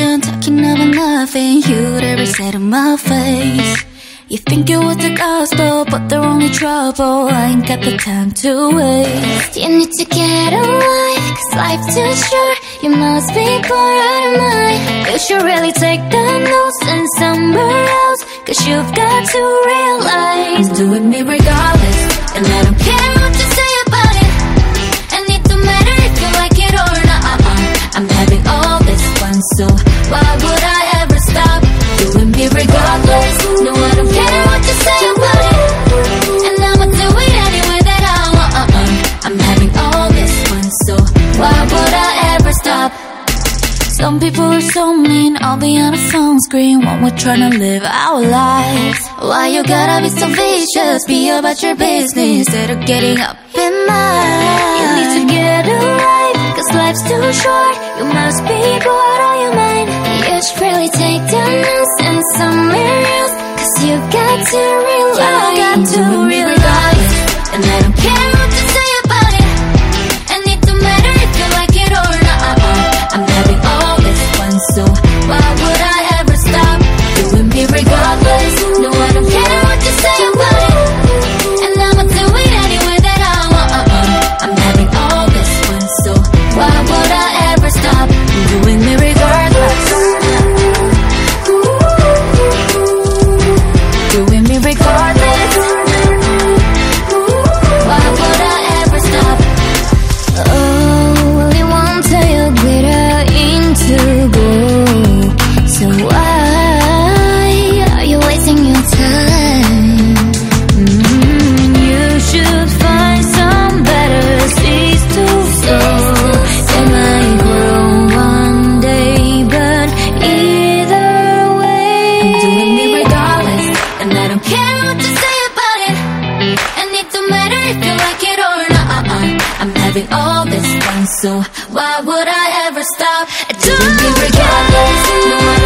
discussion, talking about nothing you'd ever said to my face. You think it was the gospel, but they're only trouble. I ain't got the time to waste. You need to get a life, cause life's too short. You must be bored out of mind. You should really take the notes and somewhere else, cause you've got to realize. Doing me regardless, and I don't care what you say about it. And it don't matter if you like it or not. I'm having all this fun, so all this fun, so why would I ever stop? Some people are so mean, I'll be on a phone screen when we're trying to live our lives. Why you gotta be so vicious? Be about your business instead of getting up in mine. You need to get a life, cause life's too short. You must be bored out your mind. You should really take notes and somewhere else, cause you got to having all this fun, so why would I ever stop? Doing it regardless, no